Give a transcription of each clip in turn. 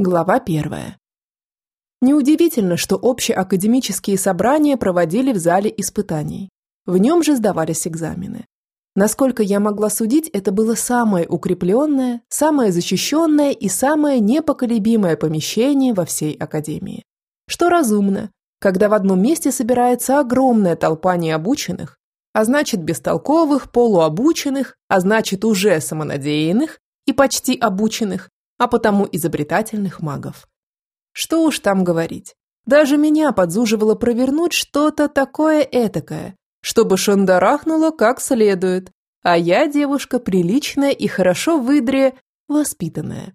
Глава первая. Неудивительно, что общеакадемические собрания проводили в зале испытаний. В нем же сдавались экзамены. Насколько я могла судить, это было самое укрепленное, самое защищенное и самое непоколебимое помещение во всей академии. Что разумно, когда в одном месте собирается огромная толпа необученных, а значит бестолковых, полуобученных, а значит уже самонадеянных и почти обученных, а потому изобретательных магов. Что уж там говорить. Даже меня подзуживало провернуть что-то такое этакое, чтобы шандарахнуло как следует, а я девушка приличная и хорошо выдрее, воспитанная.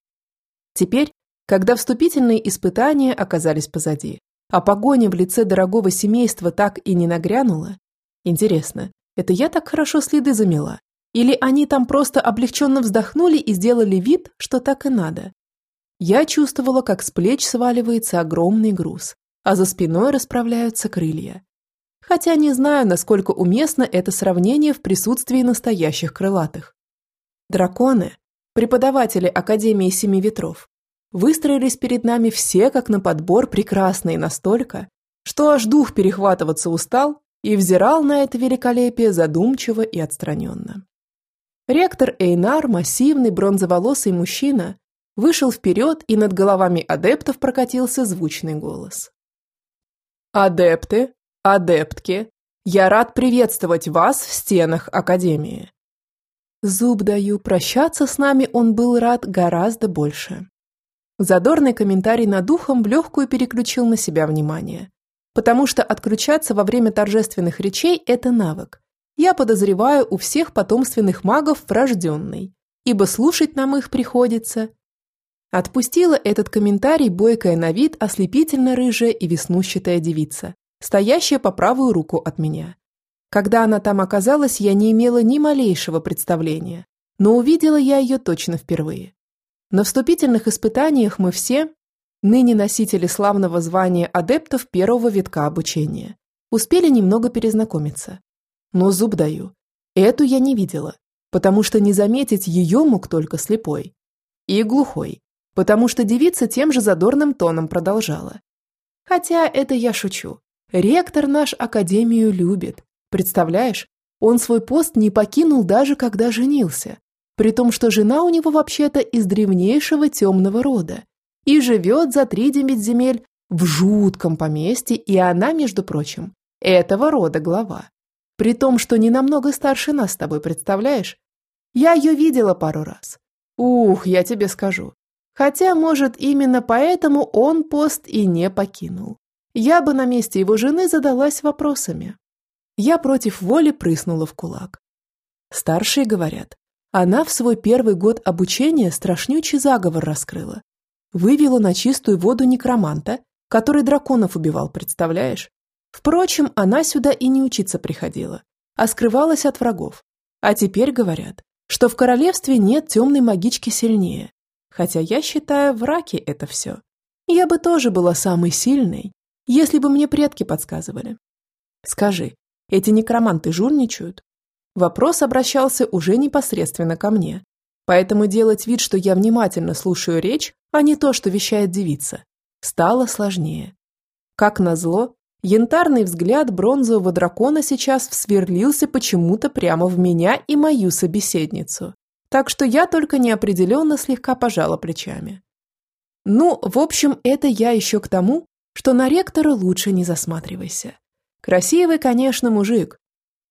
Теперь, когда вступительные испытания оказались позади, а погоня в лице дорогого семейства так и не нагрянула, интересно, это я так хорошо следы замела? Или они там просто облегченно вздохнули и сделали вид, что так и надо. Я чувствовала, как с плеч сваливается огромный груз, а за спиной расправляются крылья. Хотя не знаю, насколько уместно это сравнение в присутствии настоящих крылатых. Драконы, преподаватели Академии Семи Ветров, выстроились перед нами все как на подбор прекрасные настолько, что аж дух перехватываться устал и взирал на это великолепие задумчиво и отстраненно. Ректор Эйнар, массивный бронзоволосый мужчина, вышел вперед, и над головами адептов прокатился звучный голос. «Адепты, адептки, я рад приветствовать вас в стенах Академии». Зуб даю, прощаться с нами он был рад гораздо больше. Задорный комментарий над духом в легкую переключил на себя внимание. Потому что отключаться во время торжественных речей – это навык, я подозреваю у всех потомственных магов врожденный, ибо слушать нам их приходится. Отпустила этот комментарий бойкая на вид ослепительно рыжая и веснущатая девица, стоящая по правую руку от меня. Когда она там оказалась, я не имела ни малейшего представления, но увидела я ее точно впервые. На вступительных испытаниях мы все, ныне носители славного звания адептов первого витка обучения, успели немного перезнакомиться. Но зуб даю. Эту я не видела, потому что не заметить ее мог только слепой. И глухой, потому что девица тем же задорным тоном продолжала. Хотя это я шучу. Ректор наш Академию любит. Представляешь, он свой пост не покинул даже когда женился. При том, что жена у него вообще-то из древнейшего темного рода. И живет за три девять земель в жутком поместье, и она, между прочим, этого рода глава. При том, что не намного старше нас с тобой, представляешь? Я ее видела пару раз. Ух, я тебе скажу. Хотя, может, именно поэтому он пост и не покинул. Я бы на месте его жены задалась вопросами. Я против воли прыснула в кулак. Старшие говорят, она в свой первый год обучения страшнючий заговор раскрыла. Вывела на чистую воду некроманта, который драконов убивал, представляешь? Впрочем, она сюда и не учиться приходила, а скрывалась от врагов. А теперь говорят, что в королевстве нет темной магички сильнее. Хотя я считаю, враки это все. Я бы тоже была самой сильной, если бы мне предки подсказывали. Скажи, эти некроманты журничают? Вопрос обращался уже непосредственно ко мне. Поэтому делать вид, что я внимательно слушаю речь, а не то, что вещает девица, стало сложнее. Как назло, Янтарный взгляд бронзового дракона сейчас всверлился почему-то прямо в меня и мою собеседницу. Так что я только неопределенно слегка пожала плечами. Ну, в общем, это я еще к тому, что на ректора лучше не засматривайся. Красивый, конечно, мужик,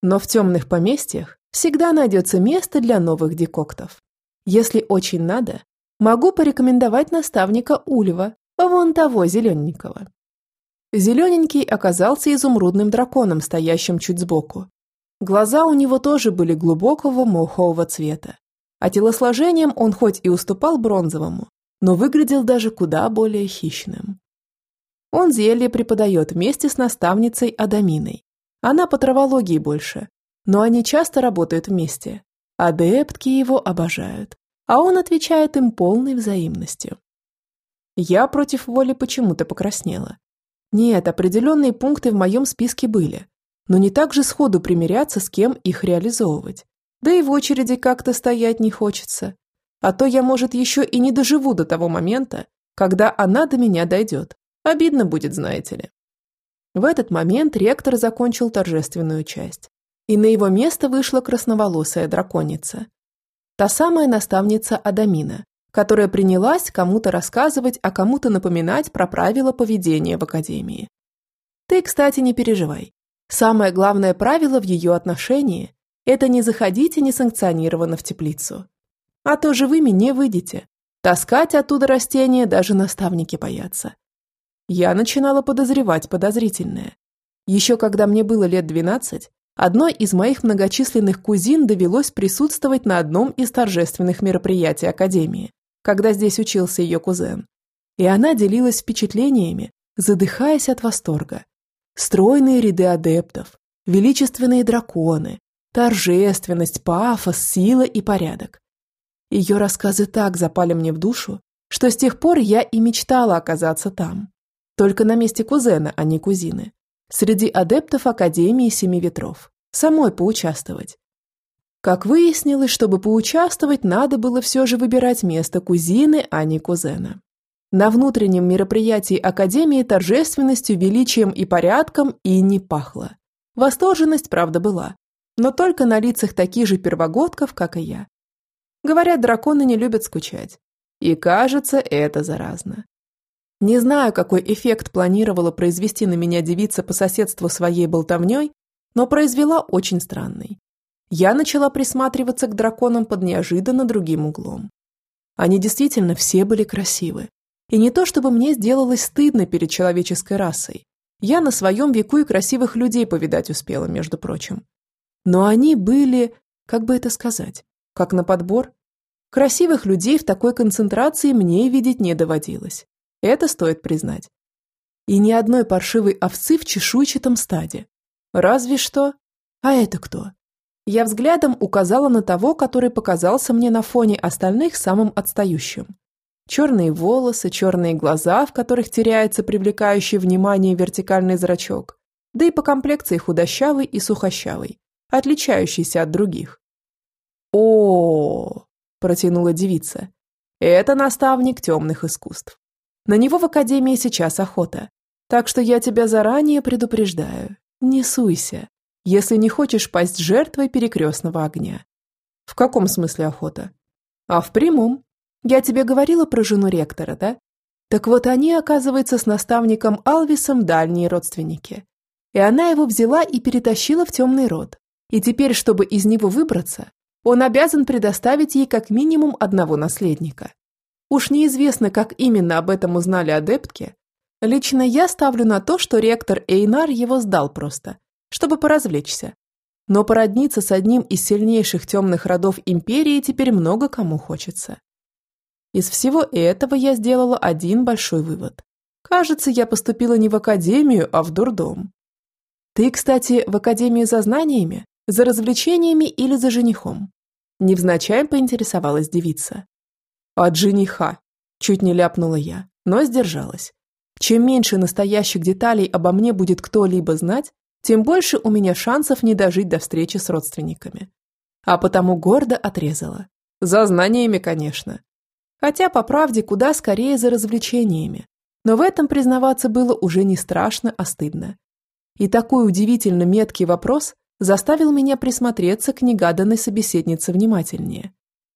но в темных поместьях всегда найдется место для новых декоктов. Если очень надо, могу порекомендовать наставника Ульва, вон того зелененького. Зелененький оказался изумрудным драконом, стоящим чуть сбоку. Глаза у него тоже были глубокого мохового цвета, а телосложением он хоть и уступал бронзовому, но выглядел даже куда более хищным. Он зелье преподает вместе с наставницей Адаминой. Она по травологии больше, но они часто работают вместе. Адептки его обожают, а он отвечает им полной взаимностью. Я против воли почему-то покраснела нет, определенные пункты в моем списке были, но не так же сходу примиряться, с кем их реализовывать. Да и в очереди как-то стоять не хочется. А то я, может, еще и не доживу до того момента, когда она до меня дойдет. Обидно будет, знаете ли. В этот момент ректор закончил торжественную часть, и на его место вышла красноволосая драконица. Та самая наставница Адамина, которая принялась кому-то рассказывать, а кому-то напоминать про правила поведения в академии. Ты, кстати, не переживай. Самое главное правило в ее отношении – это не заходите несанкционированно в теплицу. А то живыми не выйдете. Таскать оттуда растения даже наставники боятся. Я начинала подозревать подозрительное. Еще когда мне было лет 12, одной из моих многочисленных кузин довелось присутствовать на одном из торжественных мероприятий Академии, когда здесь учился ее кузен. И она делилась впечатлениями, задыхаясь от восторга. Стройные ряды адептов, величественные драконы, торжественность, пафос, сила и порядок. Ее рассказы так запали мне в душу, что с тех пор я и мечтала оказаться там. Только на месте кузена, а не кузины. Среди адептов Академии Семи Ветров. Самой поучаствовать. Как выяснилось, чтобы поучаствовать, надо было все же выбирать место кузины, а не кузена. На внутреннем мероприятии Академии торжественностью, величием и порядком и не пахло. Восторженность, правда, была, но только на лицах таких же первогодков, как и я. Говорят, драконы не любят скучать. И кажется, это заразно. Не знаю, какой эффект планировала произвести на меня девица по соседству своей болтовней, но произвела очень странный. Я начала присматриваться к драконам под неожиданно другим углом. Они действительно все были красивы. И не то, чтобы мне сделалось стыдно перед человеческой расой. Я на своем веку и красивых людей повидать успела, между прочим. Но они были, как бы это сказать, как на подбор? Красивых людей в такой концентрации мне видеть не доводилось. Это стоит признать. И ни одной паршивой овцы в чешуйчатом стаде. Разве что... А это кто? Я взглядом указала на того, который показался мне на фоне остальных самым отстающим. Черные волосы, черные глаза, в которых теряется привлекающий внимание вертикальный зрачок, да и по комплекции худощавый и сухощавый, отличающийся от других. О, протянула девица. Это наставник темных искусств. На него в академии сейчас охота. Так что я тебя заранее предупреждаю. Не суйся, если не хочешь пасть жертвой перекрестного огня. В каком смысле охота? А в прямом. Я тебе говорила про жену ректора, да? Так вот они, оказывается, с наставником Алвисом дальние родственники. И она его взяла и перетащила в темный род. И теперь, чтобы из него выбраться, он обязан предоставить ей как минимум одного наследника. Уж неизвестно, как именно об этом узнали адептки. Лично я ставлю на то, что ректор Эйнар его сдал просто, чтобы поразвлечься. Но породниться с одним из сильнейших темных родов империи теперь много кому хочется. Из всего этого я сделала один большой вывод. Кажется, я поступила не в академию, а в дурдом. Ты, кстати, в академию за знаниями? За развлечениями или за женихом? Невзначай поинтересовалась девица. От жениха, чуть не ляпнула я, но сдержалась. Чем меньше настоящих деталей обо мне будет кто-либо знать, тем больше у меня шансов не дожить до встречи с родственниками. А потому гордо отрезала. За знаниями, конечно. Хотя, по правде, куда скорее за развлечениями. Но в этом признаваться было уже не страшно, а стыдно. И такой удивительно меткий вопрос заставил меня присмотреться к негаданной собеседнице внимательнее.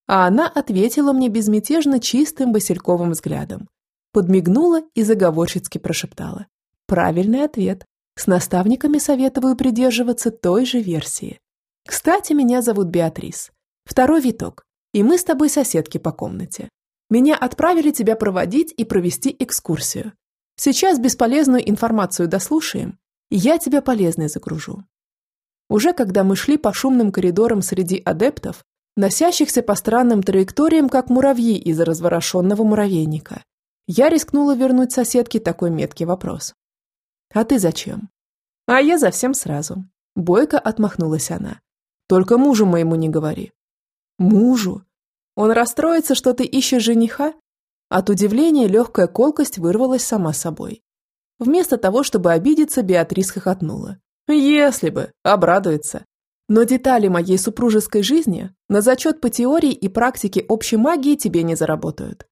А она ответила мне безмятежно чистым васильковым взглядом. Подмигнула и заговорщицки прошептала. Правильный ответ. С наставниками советую придерживаться той же версии. Кстати, меня зовут Беатрис. Второй виток. И мы с тобой соседки по комнате. Меня отправили тебя проводить и провести экскурсию. Сейчас бесполезную информацию дослушаем, и я тебя полезной загружу. Уже когда мы шли по шумным коридорам среди адептов, носящихся по странным траекториям, как муравьи из разворошенного муравейника, я рискнула вернуть соседке такой меткий вопрос. «А ты зачем?» «А я за всем сразу». Бойко отмахнулась она. «Только мужу моему не говори». «Мужу? Он расстроится, что ты ищешь жениха?» От удивления легкая колкость вырвалась сама собой. Вместо того, чтобы обидеться, Беатрис хохотнула. Если бы, обрадуется. Но детали моей супружеской жизни на зачет по теории и практике общей магии тебе не заработают.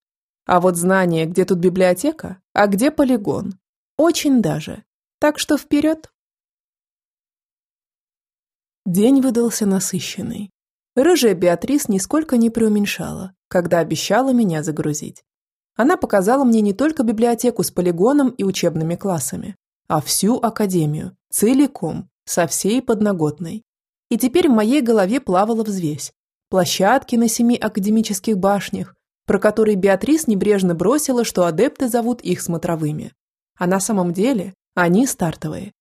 А вот знание, где тут библиотека, а где полигон. Очень даже. Так что вперед. День выдался насыщенный. Рыжая Беатрис нисколько не преуменьшала, когда обещала меня загрузить. Она показала мне не только библиотеку с полигоном и учебными классами, а всю академию, целиком, со всей подноготной. И теперь в моей голове плавала взвесь. Площадки на семи академических башнях, про которые Беатрис небрежно бросила, что адепты зовут их смотровыми. А на самом деле они стартовые.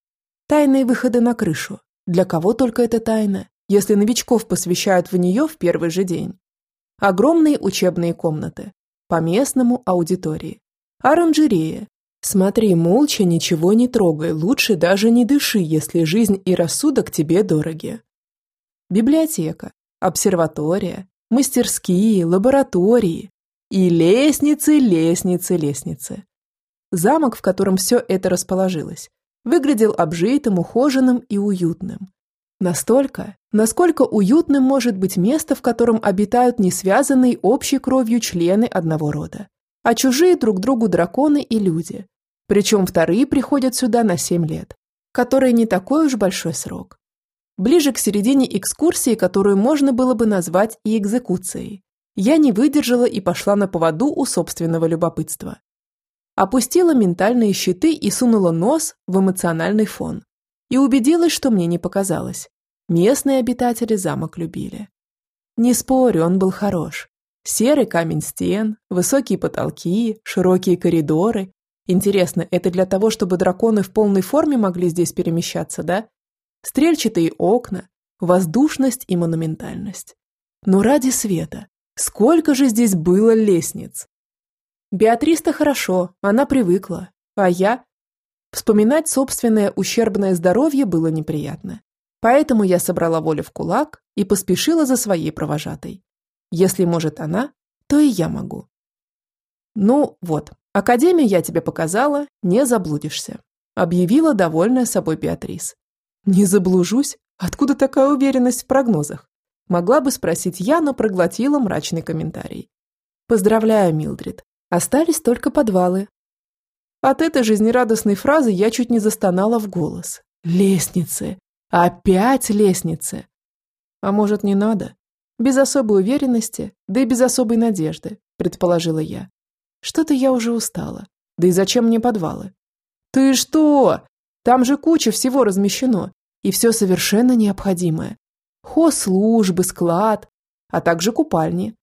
Тайные выходы на крышу. Для кого только это тайна, если новичков посвящают в нее в первый же день. Огромные учебные комнаты, по-местному аудитории. Оранжерея. Смотри молча, ничего не трогай, лучше даже не дыши, если жизнь и рассудок тебе дороги. Библиотека, обсерватория, мастерские, лаборатории и лестницы, лестницы, лестницы. Замок, в котором все это расположилось, выглядел обжитым, ухоженным и уютным. Настолько, насколько уютным может быть место, в котором обитают не связанные общей кровью члены одного рода, а чужие друг другу драконы и люди. Причем вторые приходят сюда на 7 лет, который не такой уж большой срок. Ближе к середине экскурсии, которую можно было бы назвать и экзекуцией, я не выдержала и пошла на поводу у собственного любопытства. Опустила ментальные щиты и сунула нос в эмоциональный фон. И убедилась, что мне не показалось. Местные обитатели замок любили. Не спорю, он был хорош. Серый камень стен, высокие потолки, широкие коридоры. Интересно, это для того, чтобы драконы в полной форме могли здесь перемещаться, да? Стрельчатые окна, воздушность и монументальность. Но ради света, сколько же здесь было лестниц? Беатриста хорошо, она привыкла, а я... Вспоминать собственное ущербное здоровье было неприятно. Поэтому я собрала волю в кулак и поспешила за своей провожатой. Если может она, то и я могу. Ну вот, академию я тебе показала, не заблудишься, объявила довольная собой Беатрис. Не заблужусь? Откуда такая уверенность в прогнозах? Могла бы спросить я, но проглотила мрачный комментарий. Поздравляю, Милдрид. Остались только подвалы. От этой жизнерадостной фразы я чуть не застонала в голос. Лестницы. Опять лестницы. А может, не надо? Без особой уверенности, да и без особой надежды, предположила я. Что-то я уже устала. Да и зачем мне подвалы? Ты что? Там же куча всего размещено. И все совершенно необходимое. Хозслужбы, склад, а также купальни.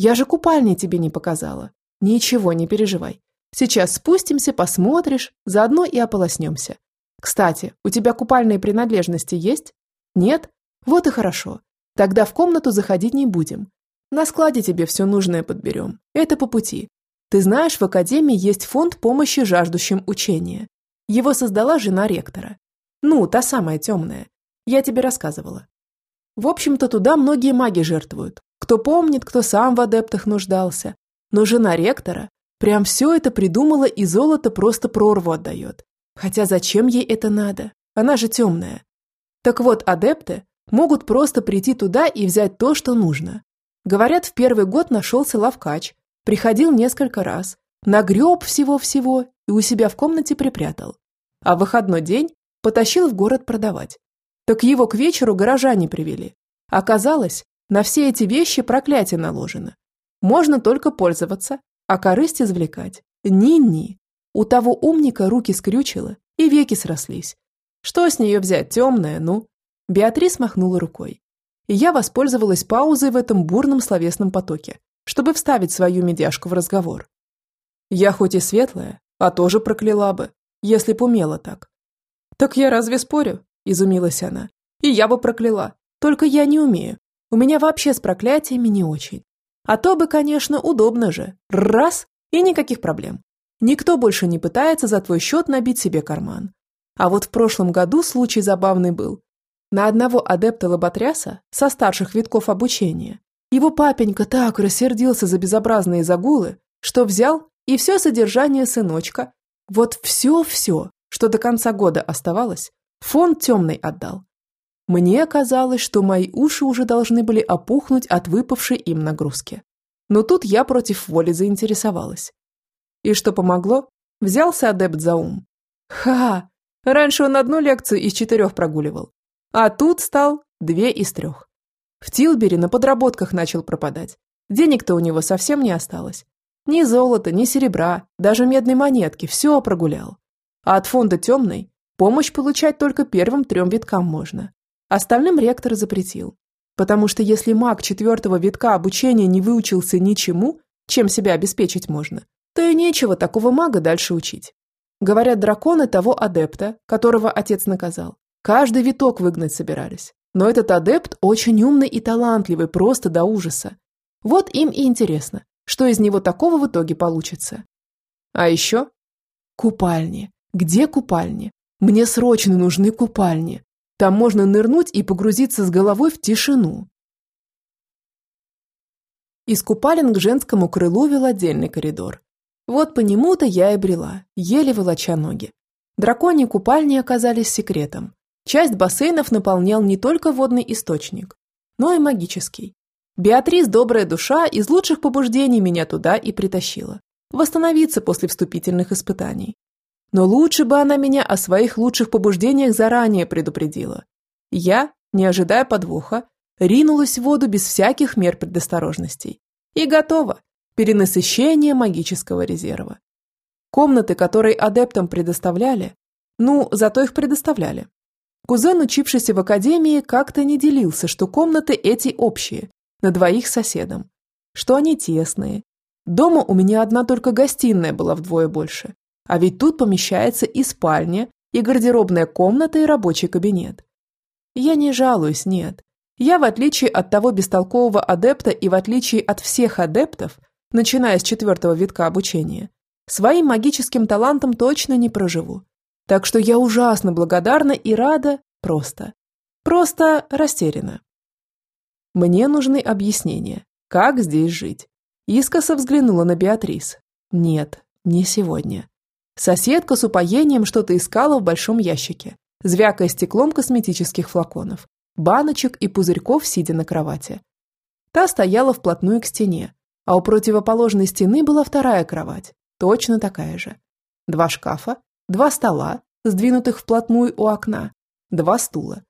Я же купальни тебе не показала. Ничего, не переживай. Сейчас спустимся, посмотришь, заодно и ополоснемся. Кстати, у тебя купальные принадлежности есть? Нет? Вот и хорошо. Тогда в комнату заходить не будем. На складе тебе все нужное подберем. Это по пути. Ты знаешь, в Академии есть фонд помощи жаждущим учения. Его создала жена ректора. Ну, та самая темная. Я тебе рассказывала. В общем-то, туда многие маги жертвуют. Кто помнит, кто сам в адептах нуждался. Но жена ректора прям все это придумала и золото просто прорву отдает. Хотя зачем ей это надо? Она же темная. Так вот, адепты могут просто прийти туда и взять то, что нужно. Говорят, в первый год нашелся лавкач, приходил несколько раз, нагреб всего-всего и у себя в комнате припрятал. А в выходной день потащил в город продавать. Так его к вечеру горожане привели. Оказалось, на все эти вещи проклятие наложено. Можно только пользоваться, а корысть извлекать. Ни-ни. У того умника руки скрючило и веки срослись. Что с нее взять, темная, ну? Беатрис махнула рукой. И я воспользовалась паузой в этом бурном словесном потоке, чтобы вставить свою медяшку в разговор. Я хоть и светлая, а тоже прокляла бы, если б умела так. Так я разве спорю? Изумилась она. И я бы прокляла, только я не умею. У меня вообще с проклятиями не очень. А то бы, конечно, удобно же. Раз – и никаких проблем. Никто больше не пытается за твой счет набить себе карман. А вот в прошлом году случай забавный был. На одного адепта лоботряса со старших витков обучения его папенька так рассердился за безобразные загулы, что взял и все содержание сыночка, вот все-все, что до конца года оставалось, фонд темный отдал. Мне казалось, что мои уши уже должны были опухнуть от выпавшей им нагрузки. Но тут я против воли заинтересовалась. И что помогло? Взялся адепт за ум. Ха! Раньше он одну лекцию из четырех прогуливал. А тут стал две из трех. В Тилбере на подработках начал пропадать. Денег-то у него совсем не осталось. Ни золота, ни серебра, даже медной монетки, все прогулял. А от фонда темной помощь получать только первым трем виткам можно. Остальным ректор запретил. Потому что если маг четвертого витка обучения не выучился ничему, чем себя обеспечить можно, то и нечего такого мага дальше учить. Говорят, драконы того адепта, которого отец наказал, каждый виток выгнать собирались. Но этот адепт очень умный и талантливый, просто до ужаса. Вот им и интересно, что из него такого в итоге получится. А еще купальни. Где купальни? Мне срочно нужны купальни. Там можно нырнуть и погрузиться с головой в тишину. Из купалин к женскому крылу вел отдельный коридор. Вот по нему-то я и брела, еле волоча ноги. Драконьи купальни оказались секретом. Часть бассейнов наполнял не только водный источник, но и магический. Беатрис, добрая душа, из лучших побуждений меня туда и притащила. Восстановиться после вступительных испытаний. Но лучше бы она меня о своих лучших побуждениях заранее предупредила. Я, не ожидая подвоха, ринулась в воду без всяких мер предосторожностей. И готова. Перенасыщение магического резерва. Комнаты, которые адептам предоставляли, ну, зато их предоставляли. Кузен, учившийся в академии, как-то не делился, что комнаты эти общие, на двоих соседом, что они тесные. Дома у меня одна только гостиная была вдвое больше, а ведь тут помещается и спальня, и гардеробная комната, и рабочий кабинет. Я не жалуюсь, нет. Я, в отличие от того бестолкового адепта и в отличие от всех адептов, начиная с четвертого витка обучения, своим магическим талантом точно не проживу. Так что я ужасно благодарна и рада просто. Просто растеряна. Мне нужны объяснения, как здесь жить. Искоса взглянула на Беатрис. Нет, не сегодня. Соседка с упоением что-то искала в большом ящике, звякая стеклом косметических флаконов, баночек и пузырьков, сидя на кровати. Та стояла вплотную к стене, а у противоположной стены была вторая кровать, точно такая же. Два шкафа, два стола, сдвинутых вплотную у окна, два стула,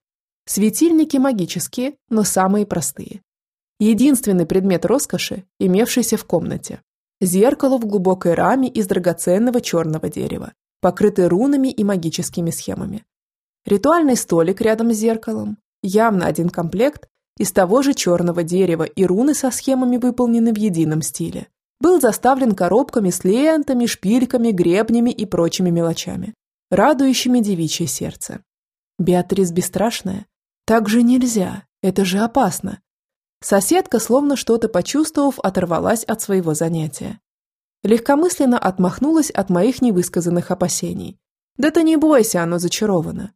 Светильники магические, но самые простые. Единственный предмет роскоши, имевшийся в комнате. Зеркало в глубокой раме из драгоценного черного дерева, покрытое рунами и магическими схемами. Ритуальный столик рядом с зеркалом, явно один комплект, из того же черного дерева и руны со схемами выполнены в едином стиле. Был заставлен коробками с лентами, шпильками, гребнями и прочими мелочами, радующими девичье сердце. Беатрис Бесстрашная так же нельзя, это же опасно. Соседка, словно что-то почувствовав, оторвалась от своего занятия. Легкомысленно отмахнулась от моих невысказанных опасений. Да ты не бойся, оно зачаровано.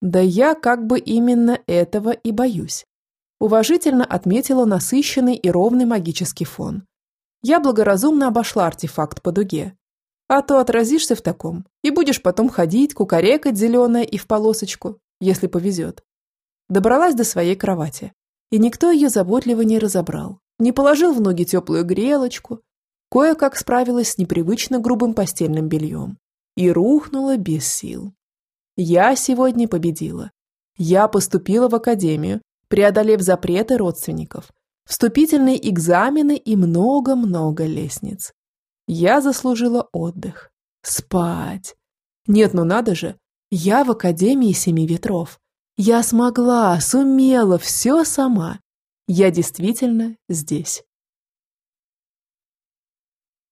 Да я как бы именно этого и боюсь. Уважительно отметила насыщенный и ровный магический фон. Я благоразумно обошла артефакт по дуге. А то отразишься в таком, и будешь потом ходить, кукарекать зеленое и в полосочку, если повезет. Добралась до своей кровати. И никто ее заботливо не разобрал, не положил в ноги теплую грелочку, кое-как справилась с непривычно грубым постельным бельем и рухнула без сил. Я сегодня победила. Я поступила в академию, преодолев запреты родственников, вступительные экзамены и много-много лестниц. Я заслужила отдых. Спать. Нет, ну надо же. Я в Академии Семи Ветров. Я смогла, сумела, все сама. Я действительно здесь.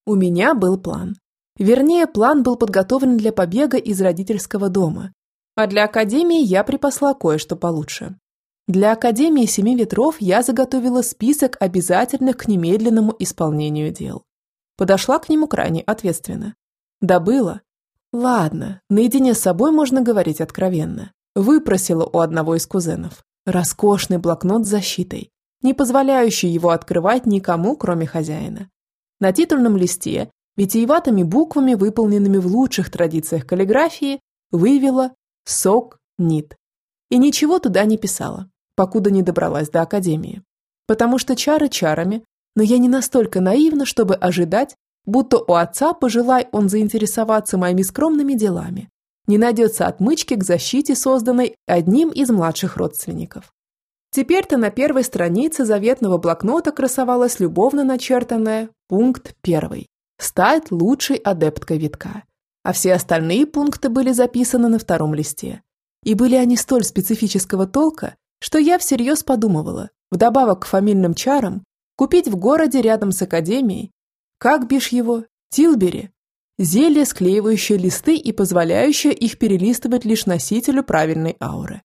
У меня был план. Вернее, план был подготовлен для побега из родительского дома. А для Академии я припасла кое-что получше. Для Академии Семи Ветров я заготовила список обязательных к немедленному исполнению дел. Подошла к нему крайне ответственно. Добыла. Ладно, наедине с собой можно говорить откровенно. Выпросила у одного из кузенов. Роскошный блокнот с защитой, не позволяющий его открывать никому, кроме хозяина. На титульном листе, витиеватыми буквами, выполненными в лучших традициях каллиграфии, вывела «Сок Нит». И ничего туда не писала, покуда не добралась до академии. Потому что чары чарами, Но я не настолько наивна, чтобы ожидать, будто у отца, пожелай он заинтересоваться моими скромными делами, не найдется отмычки к защите, созданной одним из младших родственников. Теперь-то на первой странице заветного блокнота красовалась любовно начертанная пункт первый – стать лучшей адепткой витка. А все остальные пункты были записаны на втором листе. И были они столь специфического толка, что я всерьез подумывала, вдобавок к фамильным чарам, купить в городе рядом с академией, как бишь его, Тилбери, зелье, склеивающее листы и позволяющее их перелистывать лишь носителю правильной ауры.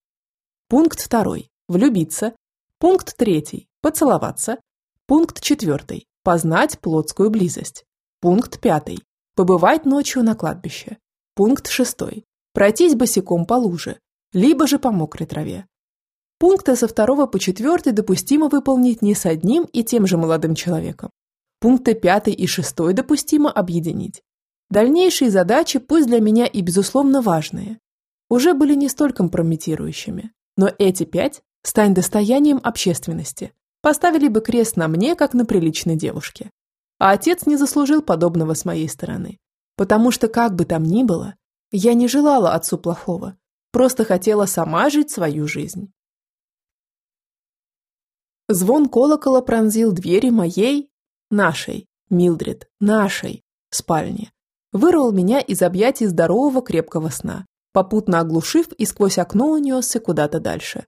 Пункт второй – влюбиться. Пункт третий – поцеловаться. Пункт четвертый – познать плотскую близость. Пункт пятый – побывать ночью на кладбище. Пункт шестой – пройтись босиком по луже, либо же по мокрой траве. Пункты со второго по четвертый допустимо выполнить не с одним и тем же молодым человеком. Пункты пятый и шестой допустимо объединить. Дальнейшие задачи, пусть для меня и безусловно важные, уже были не столь компрометирующими, но эти пять стань достоянием общественности, поставили бы крест на мне, как на приличной девушке. А отец не заслужил подобного с моей стороны, потому что, как бы там ни было, я не желала отцу плохого, просто хотела сама жить свою жизнь. Звон колокола пронзил двери моей, нашей, Милдред, нашей, спальни. Вырвал меня из объятий здорового крепкого сна, попутно оглушив и сквозь окно унесся куда-то дальше.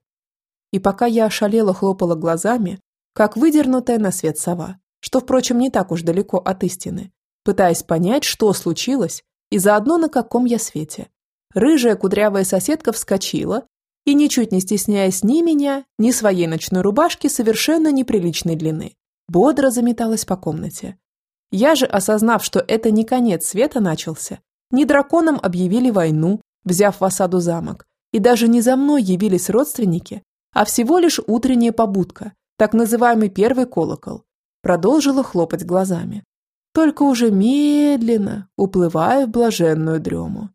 И пока я ошалела хлопала глазами, как выдернутая на свет сова, что, впрочем, не так уж далеко от истины, пытаясь понять, что случилось и заодно на каком я свете. Рыжая кудрявая соседка вскочила и, ничуть не стесняясь ни меня, ни своей ночной рубашки совершенно неприличной длины, бодро заметалась по комнате. Я же, осознав, что это не конец света начался, не драконам объявили войну, взяв в осаду замок, и даже не за мной явились родственники, а всего лишь утренняя побудка, так называемый первый колокол, продолжила хлопать глазами. Только уже медленно, уплывая в блаженную дрему.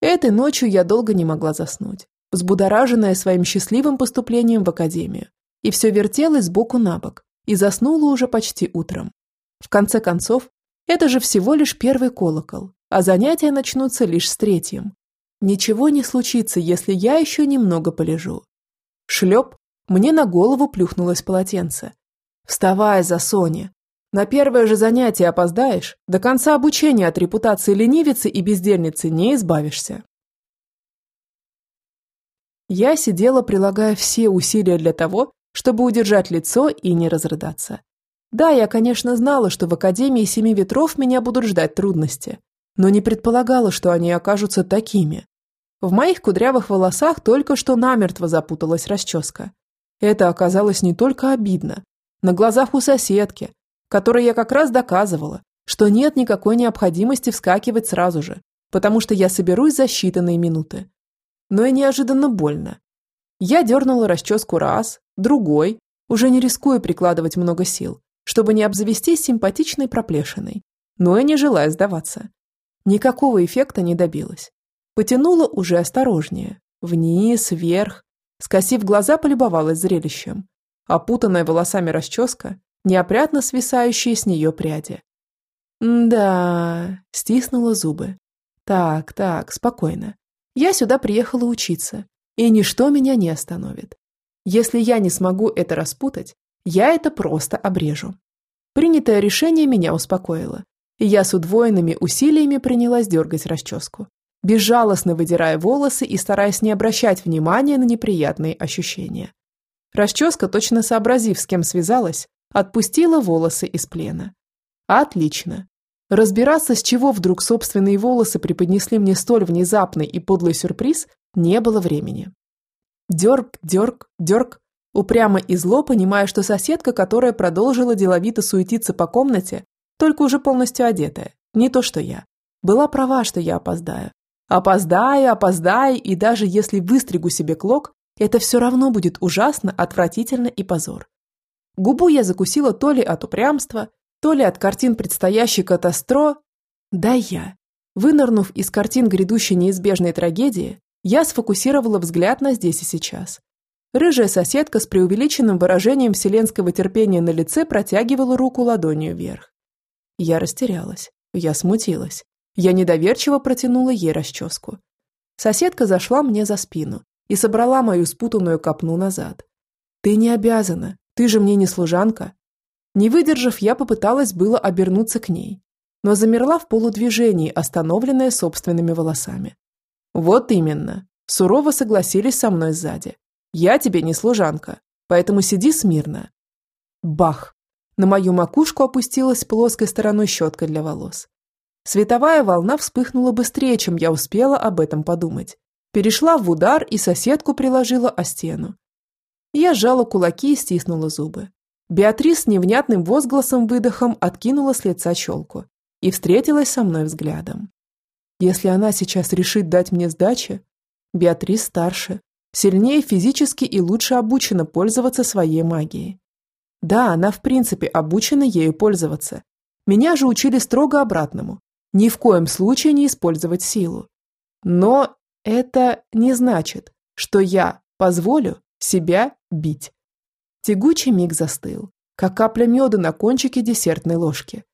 Этой ночью я долго не могла заснуть взбудораженная своим счастливым поступлением в академию, и все вертелось сбоку на бок, и заснула уже почти утром. В конце концов, это же всего лишь первый колокол, а занятия начнутся лишь с третьим. Ничего не случится, если я еще немного полежу. Шлеп, мне на голову плюхнулось полотенце. Вставай за Соня. На первое же занятие опоздаешь, до конца обучения от репутации ленивицы и бездельницы не избавишься. Я сидела, прилагая все усилия для того, чтобы удержать лицо и не разрыдаться. Да, я, конечно, знала, что в Академии Семи Ветров меня будут ждать трудности, но не предполагала, что они окажутся такими. В моих кудрявых волосах только что намертво запуталась расческа. Это оказалось не только обидно. На глазах у соседки, которой я как раз доказывала, что нет никакой необходимости вскакивать сразу же, потому что я соберусь за считанные минуты но и неожиданно больно. Я дернула расческу раз, другой, уже не рискуя прикладывать много сил, чтобы не обзавестись симпатичной проплешиной, но и не желая сдаваться. Никакого эффекта не добилась. Потянула уже осторожнее, вниз, вверх, скосив глаза, полюбовалась зрелищем. Опутанная волосами расческа, неопрятно свисающие с нее пряди. «Да...» – стиснула зубы. «Так, так, спокойно. Я сюда приехала учиться, и ничто меня не остановит. Если я не смогу это распутать, я это просто обрежу. Принятое решение меня успокоило, и я с удвоенными усилиями принялась дергать расческу, безжалостно выдирая волосы и стараясь не обращать внимания на неприятные ощущения. Расческа, точно сообразив, с кем связалась, отпустила волосы из плена. Отлично. Разбираться, с чего вдруг собственные волосы преподнесли мне столь внезапный и подлый сюрприз, не было времени. Дерг, дерг, дерг, упрямо и зло, понимая, что соседка, которая продолжила деловито суетиться по комнате, только уже полностью одетая, не то что я, была права, что я опоздаю. Опоздаю, опоздаю, и даже если выстригу себе клок, это все равно будет ужасно, отвратительно и позор. Губу я закусила то ли от упрямства, то ли от картин предстоящей катастро... Да я. Вынырнув из картин грядущей неизбежной трагедии, я сфокусировала взгляд на здесь и сейчас. Рыжая соседка с преувеличенным выражением вселенского терпения на лице протягивала руку ладонью вверх. Я растерялась. Я смутилась. Я недоверчиво протянула ей расческу. Соседка зашла мне за спину и собрала мою спутанную копну назад. «Ты не обязана. Ты же мне не служанка». Не выдержав, я попыталась было обернуться к ней, но замерла в полудвижении, остановленная собственными волосами. «Вот именно. Сурово согласились со мной сзади. Я тебе не служанка, поэтому сиди смирно. Бах! На мою макушку опустилась плоской стороной щетка для волос. Световая волна вспыхнула быстрее, чем я успела об этом подумать. Перешла в удар и соседку приложила о стену. Я сжала кулаки и стиснула зубы. Беатрис с невнятным возгласом-выдохом откинула с лица челку и встретилась со мной взглядом. Если она сейчас решит дать мне сдачи, Беатрис старше, сильнее физически и лучше обучена пользоваться своей магией. Да, она в принципе обучена ею пользоваться. Меня же учили строго обратному. Ни в коем случае не использовать силу. Но это не значит, что я позволю себя бить. Тягучий миг застыл, как капля меда на кончике десертной ложки.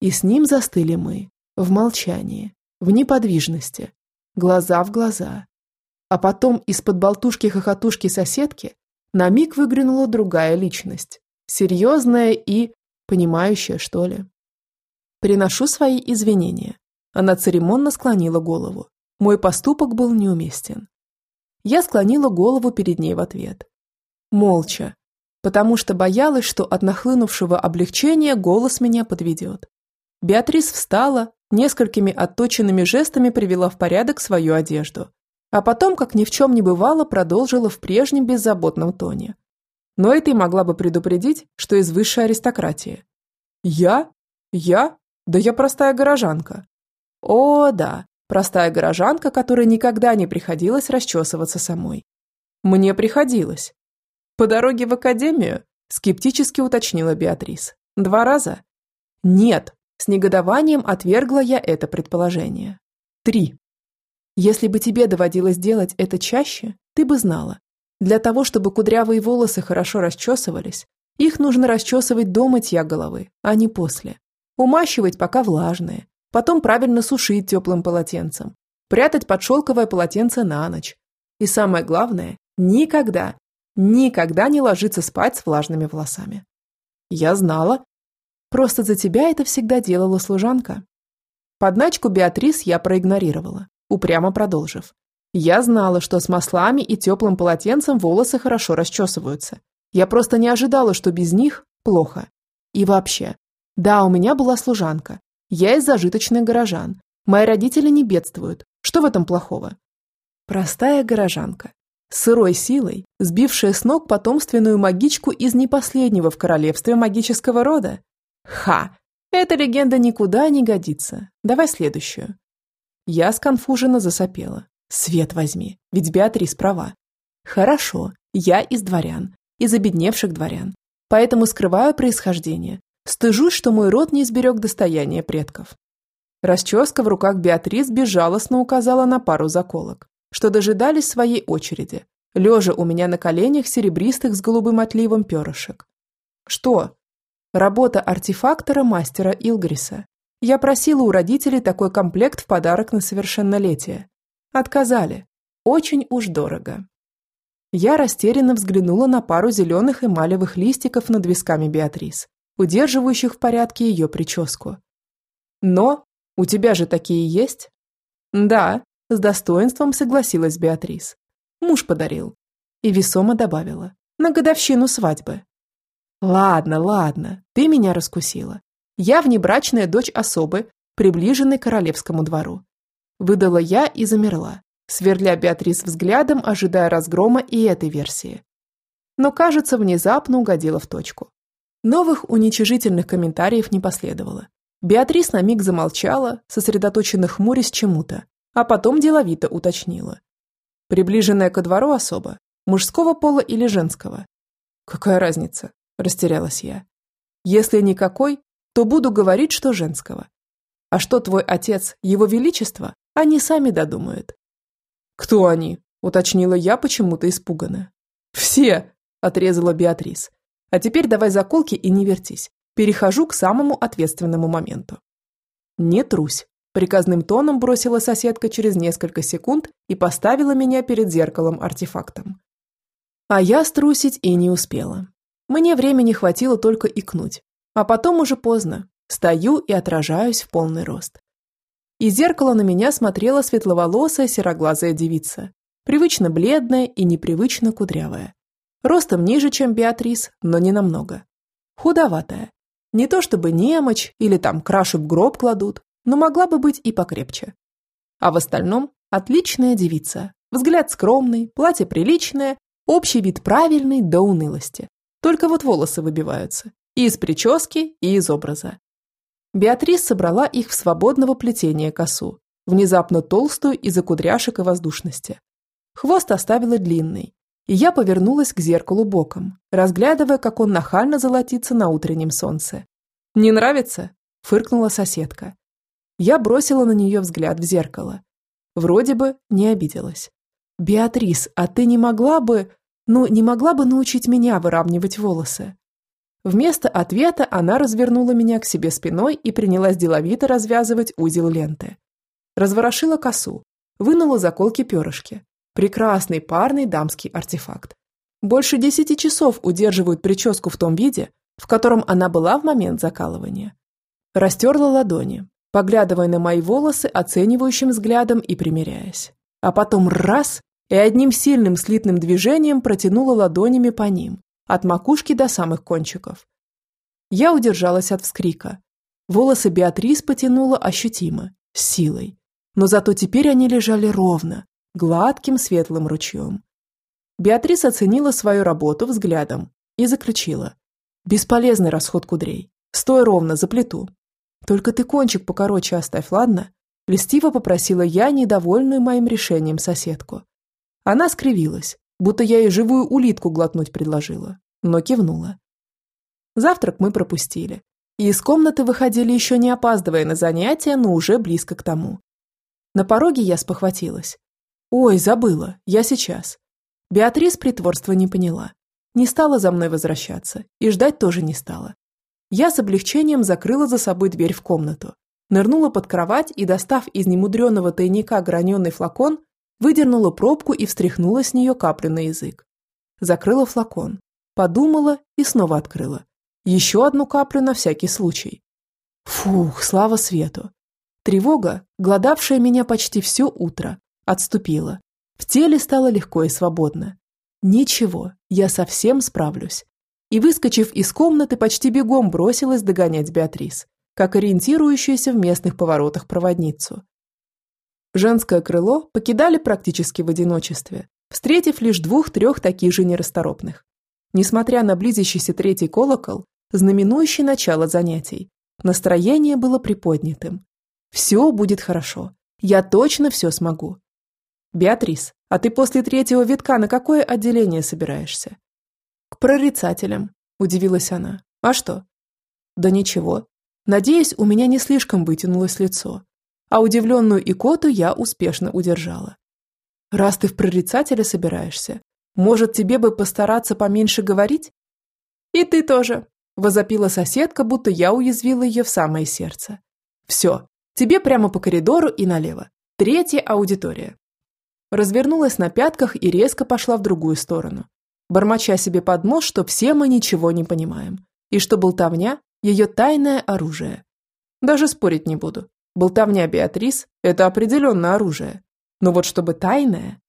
И с ним застыли мы, в молчании, в неподвижности, глаза в глаза, а потом из-под болтушки-хохотушки соседки на миг выглянула другая личность. Серьезная и понимающая, что ли. Приношу свои извинения. Она церемонно склонила голову. Мой поступок был неуместен. Я склонила голову перед ней в ответ. Молча, потому что боялась, что от нахлынувшего облегчения голос меня подведет. Беатрис встала, несколькими отточенными жестами привела в порядок свою одежду, а потом, как ни в чем не бывало, продолжила в прежнем беззаботном тоне. Но это и могла бы предупредить, что из высшей аристократии. «Я? Я? Да я простая горожанка». «О, да, простая горожанка, которой никогда не приходилось расчесываться самой». «Мне приходилось». «По дороге в академию?» – скептически уточнила Беатрис. «Два раза?» «Нет», – с негодованием отвергла я это предположение. «Три». Если бы тебе доводилось делать это чаще, ты бы знала. Для того, чтобы кудрявые волосы хорошо расчесывались, их нужно расчесывать до мытья головы, а не после. Умащивать пока влажные, потом правильно сушить теплым полотенцем, прятать под шелковое полотенце на ночь. И самое главное, никогда, никогда не ложиться спать с влажными волосами. Я знала. Просто за тебя это всегда делала служанка. Подначку Беатрис я проигнорировала упрямо продолжив. Я знала, что с маслами и теплым полотенцем волосы хорошо расчесываются. Я просто не ожидала, что без них плохо. И вообще, да, у меня была служанка. Я из зажиточных горожан. Мои родители не бедствуют. Что в этом плохого? Простая горожанка. С сырой силой, сбившая с ног потомственную магичку из непоследнего в королевстве магического рода. Ха! Эта легенда никуда не годится. Давай следующую. Я сконфуженно засопела. Свет возьми, ведь Беатрис права. Хорошо, я из дворян, из обедневших дворян. Поэтому скрываю происхождение. Стыжусь, что мой род не изберег достояния предков. Расческа в руках Беатрис безжалостно указала на пару заколок, что дожидались своей очереди, лежа у меня на коленях серебристых с голубым отливом перышек. Что? Работа артефактора мастера Илгриса. Я просила у родителей такой комплект в подарок на совершеннолетие. Отказали. Очень уж дорого. Я растерянно взглянула на пару зеленых эмалевых листиков над висками Беатрис, удерживающих в порядке ее прическу. Но у тебя же такие есть? Да, с достоинством согласилась Беатрис. Муж подарил. И весомо добавила. На годовщину свадьбы. Ладно, ладно, ты меня раскусила. Я внебрачная дочь особы, приближенной к королевскому двору. Выдала я и замерла, сверля Беатрис взглядом, ожидая разгрома и этой версии. Но, кажется, внезапно угодила в точку. Новых уничижительных комментариев не последовало. Беатрис на миг замолчала, сосредоточенно хмурясь чему-то, а потом деловито уточнила. Приближенная ко двору особа, мужского пола или женского? Какая разница? Растерялась я. Если никакой, то буду говорить, что женского. А что твой отец, его величество, они сами додумают. Кто они? Уточнила я почему-то испуганно. «Все!» – отрезала Беатрис. «А теперь давай заколки и не вертись. Перехожу к самому ответственному моменту». «Не трусь», – приказным тоном бросила соседка через несколько секунд и поставила меня перед зеркалом-артефактом. А я струсить и не успела. Мне времени хватило только икнуть. А потом уже поздно. Стою и отражаюсь в полный рост. Из зеркала на меня смотрела светловолосая сероглазая девица, привычно бледная и непривычно кудрявая. Ростом ниже, чем Беатрис, но не намного. Худоватая. Не то чтобы немочь или там краши в гроб кладут, но могла бы быть и покрепче. А в остальном отличная девица. Взгляд скромный, платье приличное, общий вид правильный до унылости. Только вот волосы выбиваются. И из прически, и из образа. Беатрис собрала их в свободного плетения косу, внезапно толстую из-за кудряшек и воздушности. Хвост оставила длинный, и я повернулась к зеркалу боком, разглядывая, как он нахально золотится на утреннем солнце. «Не нравится?» – фыркнула соседка. Я бросила на нее взгляд в зеркало. Вроде бы не обиделась. «Беатрис, а ты не могла бы... Ну, не могла бы научить меня выравнивать волосы?» Вместо ответа она развернула меня к себе спиной и принялась деловито развязывать узел ленты. Разворошила косу, вынула заколки перышки. Прекрасный парный дамский артефакт. Больше десяти часов удерживают прическу в том виде, в котором она была в момент закалывания. Растерла ладони, поглядывая на мои волосы оценивающим взглядом и примеряясь. А потом раз и одним сильным слитным движением протянула ладонями по ним, от макушки до самых кончиков. Я удержалась от вскрика. Волосы Беатрис потянуло ощутимо, с силой. Но зато теперь они лежали ровно, гладким светлым ручьем. Беатрис оценила свою работу взглядом и заключила. Бесполезный расход кудрей. Стой ровно, за плиту. Только ты кончик покороче оставь, ладно? Льстиво попросила я недовольную моим решением соседку. Она скривилась, будто я ей живую улитку глотнуть предложила, но кивнула. Завтрак мы пропустили, и из комнаты выходили еще не опаздывая на занятия, но уже близко к тому. На пороге я спохватилась. «Ой, забыла, я сейчас». Беатрис притворства не поняла. Не стала за мной возвращаться, и ждать тоже не стала. Я с облегчением закрыла за собой дверь в комнату, нырнула под кровать и, достав из немудреного тайника граненый флакон, выдернула пробку и встряхнула с нее каплю на язык. Закрыла флакон, подумала и снова открыла. Еще одну каплю на всякий случай. Фух, слава свету. Тревога, гладавшая меня почти все утро, отступила. В теле стало легко и свободно. Ничего, я совсем справлюсь. И, выскочив из комнаты, почти бегом бросилась догонять Беатрис, как ориентирующуюся в местных поворотах проводницу. Женское крыло покидали практически в одиночестве, встретив лишь двух-трех таких же нерасторопных. Несмотря на близящийся третий колокол, знаменующий начало занятий, настроение было приподнятым. Все будет хорошо. Я точно все смогу. Беатрис, а ты после третьего витка на какое отделение собираешься? К прорицателям, удивилась она. А что? Да ничего. Надеюсь, у меня не слишком вытянулось лицо а удивленную икоту я успешно удержала. «Раз ты в прорицателя собираешься, может, тебе бы постараться поменьше говорить?» «И ты тоже», – возопила соседка, будто я уязвила ее в самое сердце. «Все, тебе прямо по коридору и налево. Третья аудитория». Развернулась на пятках и резко пошла в другую сторону, бормоча себе под нос, что все мы ничего не понимаем, и что болтовня – ее тайное оружие. Даже спорить не буду. Болтовня Беатрис – это определенно оружие. Но вот чтобы тайное...